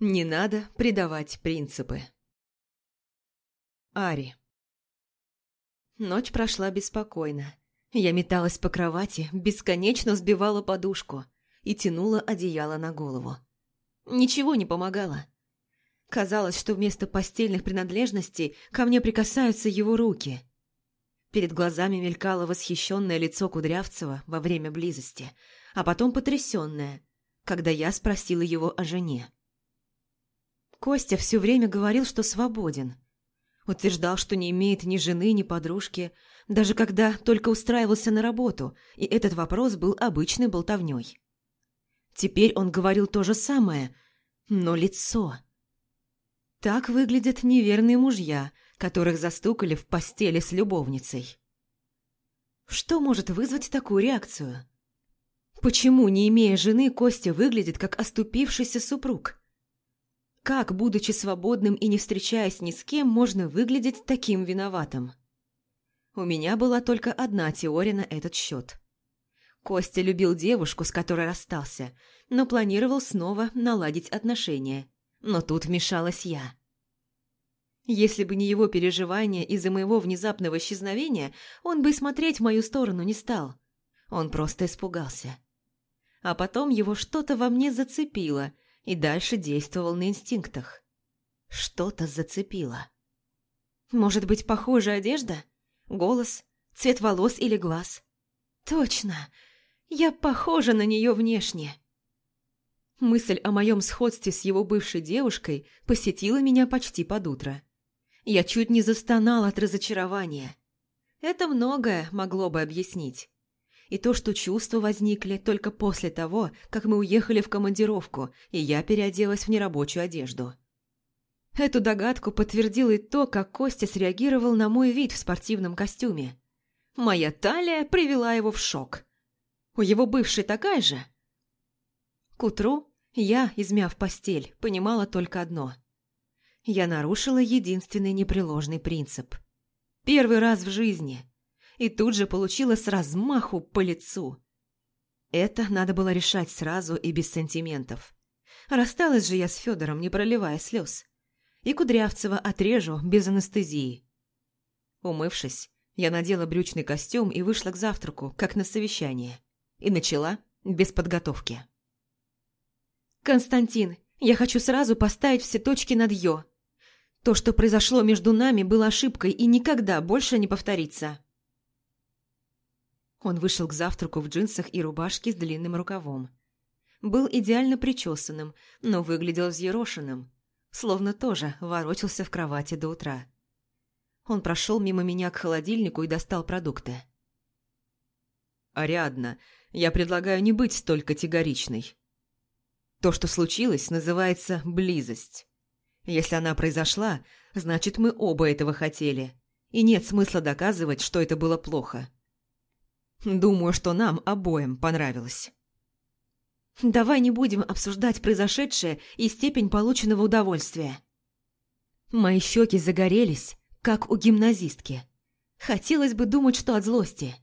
Не надо предавать принципы. Ари. Ночь прошла беспокойно. Я металась по кровати, бесконечно сбивала подушку и тянула одеяло на голову. Ничего не помогало. Казалось, что вместо постельных принадлежностей ко мне прикасаются его руки. Перед глазами мелькало восхищенное лицо Кудрявцева во время близости, а потом потрясенное, когда я спросила его о жене. Костя все время говорил, что свободен. Утверждал, что не имеет ни жены, ни подружки, даже когда только устраивался на работу, и этот вопрос был обычной болтовней. Теперь он говорил то же самое, но лицо. Так выглядят неверные мужья, которых застукали в постели с любовницей. Что может вызвать такую реакцию? Почему, не имея жены, Костя выглядит как оступившийся супруг? Как, будучи свободным и не встречаясь ни с кем, можно выглядеть таким виноватым? У меня была только одна теория на этот счет. Костя любил девушку, с которой расстался, но планировал снова наладить отношения. Но тут вмешалась я. Если бы не его переживания из-за моего внезапного исчезновения, он бы смотреть в мою сторону не стал. Он просто испугался. А потом его что-то во мне зацепило – и дальше действовал на инстинктах. Что-то зацепило. Может быть, похожая одежда? Голос? Цвет волос или глаз? Точно! Я похожа на нее внешне. Мысль о моем сходстве с его бывшей девушкой посетила меня почти под утро. Я чуть не застонала от разочарования. Это многое могло бы объяснить и то, что чувства возникли только после того, как мы уехали в командировку, и я переоделась в нерабочую одежду. Эту догадку подтвердил и то, как Костя среагировал на мой вид в спортивном костюме. Моя талия привела его в шок. У его бывшей такая же? К утру я, измяв постель, понимала только одно. Я нарушила единственный непреложный принцип. Первый раз в жизни – и тут же получила с размаху по лицу. Это надо было решать сразу и без сантиментов. Рассталась же я с Федором, не проливая слез. И Кудрявцева отрежу без анестезии. Умывшись, я надела брючный костюм и вышла к завтраку, как на совещание. И начала без подготовки. «Константин, я хочу сразу поставить все точки над «ё». То, что произошло между нами, было ошибкой и никогда больше не повторится. Он вышел к завтраку в джинсах и рубашке с длинным рукавом. Был идеально причесанным, но выглядел взъерошенным, словно тоже ворочался в кровати до утра. Он прошел мимо меня к холодильнику и достал продукты. «Ариадна, я предлагаю не быть столь категоричной. То, что случилось, называется близость. Если она произошла, значит, мы оба этого хотели, и нет смысла доказывать, что это было плохо». Думаю, что нам обоим понравилось. Давай не будем обсуждать произошедшее и степень полученного удовольствия. Мои щеки загорелись, как у гимназистки. Хотелось бы думать, что от злости.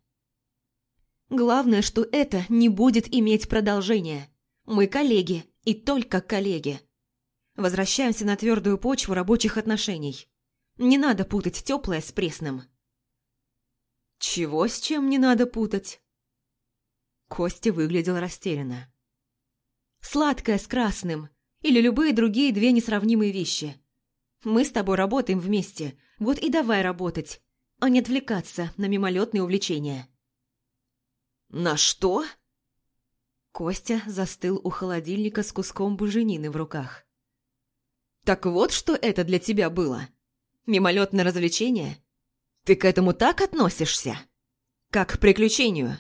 Главное, что это не будет иметь продолжения. Мы коллеги, и только коллеги. Возвращаемся на твердую почву рабочих отношений. Не надо путать теплое с пресным. Чего с чем не надо путать? Костя выглядел растерянно. Сладкое с красным. Или любые другие две несравнимые вещи. Мы с тобой работаем вместе. Вот и давай работать, а не отвлекаться на мимолетные увлечения. На что? Костя застыл у холодильника с куском буженины в руках. «Так вот, что это для тебя было? Мимолетное развлечение? Ты к этому так относишься? Как к приключению?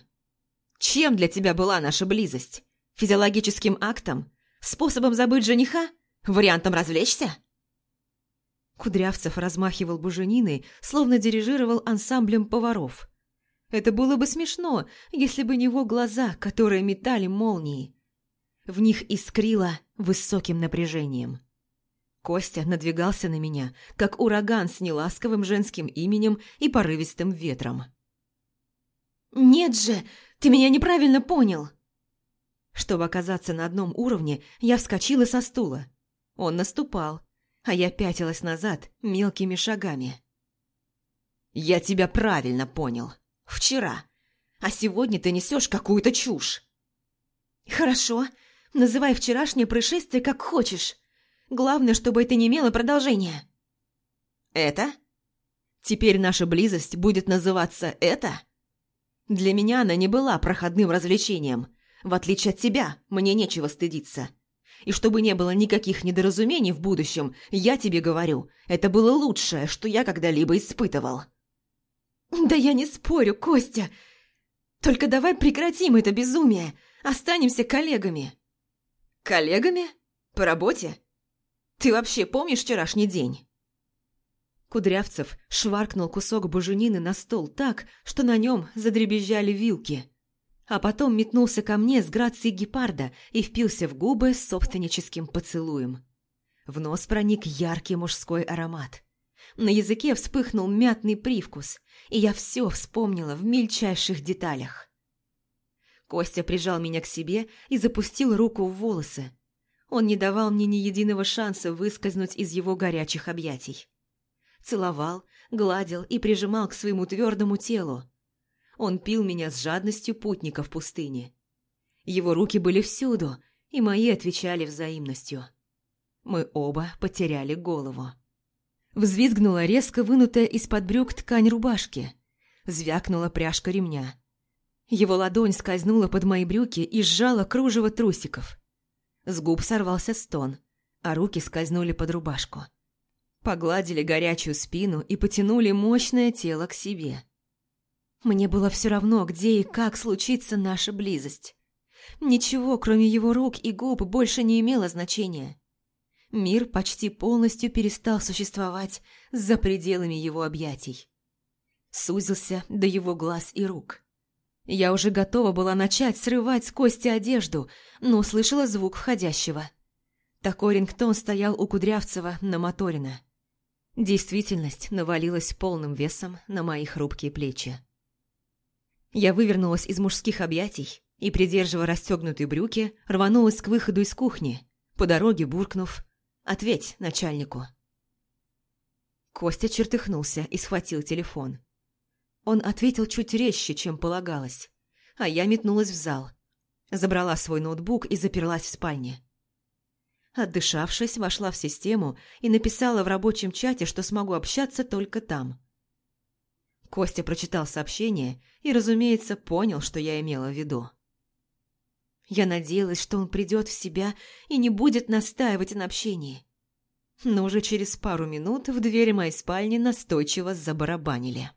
Чем для тебя была наша близость? Физиологическим актом? Способом забыть жениха? Вариантом развлечься?» Кудрявцев размахивал бужениной, словно дирижировал ансамблем поваров. Это было бы смешно, если бы не его глаза, которые метали молнии. В них искрило высоким напряжением. Костя надвигался на меня, как ураган с неласковым женским именем и порывистым ветром. «Нет же, ты меня неправильно понял!» Чтобы оказаться на одном уровне, я вскочила со стула. Он наступал, а я пятилась назад мелкими шагами. «Я тебя правильно понял. Вчера. А сегодня ты несешь какую-то чушь». «Хорошо. Называй вчерашнее происшествие как хочешь. Главное, чтобы это не имело продолжения». «Это? Теперь наша близость будет называться «это»?» Для меня она не была проходным развлечением. В отличие от тебя, мне нечего стыдиться. И чтобы не было никаких недоразумений в будущем, я тебе говорю, это было лучшее, что я когда-либо испытывал. Да я не спорю, Костя. Только давай прекратим это безумие. Останемся коллегами. Коллегами? По работе? Ты вообще помнишь вчерашний день? Кудрявцев шваркнул кусок буженины на стол так, что на нем задребезжали вилки а потом метнулся ко мне с грацией гепарда и впился в губы собственническим поцелуем. В нос проник яркий мужской аромат. На языке вспыхнул мятный привкус, и я все вспомнила в мельчайших деталях. Костя прижал меня к себе и запустил руку в волосы. Он не давал мне ни единого шанса выскользнуть из его горячих объятий. Целовал, гладил и прижимал к своему твердому телу, он пил меня с жадностью путника в пустыне. Его руки были всюду, и мои отвечали взаимностью. Мы оба потеряли голову. Взвизгнула резко вынутая из-под брюк ткань рубашки. Звякнула пряжка ремня. Его ладонь скользнула под мои брюки и сжала кружево трусиков. С губ сорвался стон, а руки скользнули под рубашку. Погладили горячую спину и потянули мощное тело к себе. Мне было все равно, где и как случится наша близость. Ничего, кроме его рук и губ, больше не имело значения. Мир почти полностью перестал существовать за пределами его объятий. Сузился до его глаз и рук. Я уже готова была начать срывать с кости одежду, но услышала звук входящего. Такой рингтон стоял у Кудрявцева на Моторина. Действительность навалилась полным весом на мои хрупкие плечи. Я вывернулась из мужских объятий и, придерживая расстегнутые брюки, рванулась к выходу из кухни, по дороге буркнув «Ответь начальнику». Костя чертыхнулся и схватил телефон. Он ответил чуть резче, чем полагалось, а я метнулась в зал, забрала свой ноутбук и заперлась в спальне. Отдышавшись, вошла в систему и написала в рабочем чате, что смогу общаться только там – Костя прочитал сообщение и, разумеется, понял, что я имела в виду. Я надеялась, что он придет в себя и не будет настаивать на общении. Но уже через пару минут в двери моей спальни настойчиво забарабанили.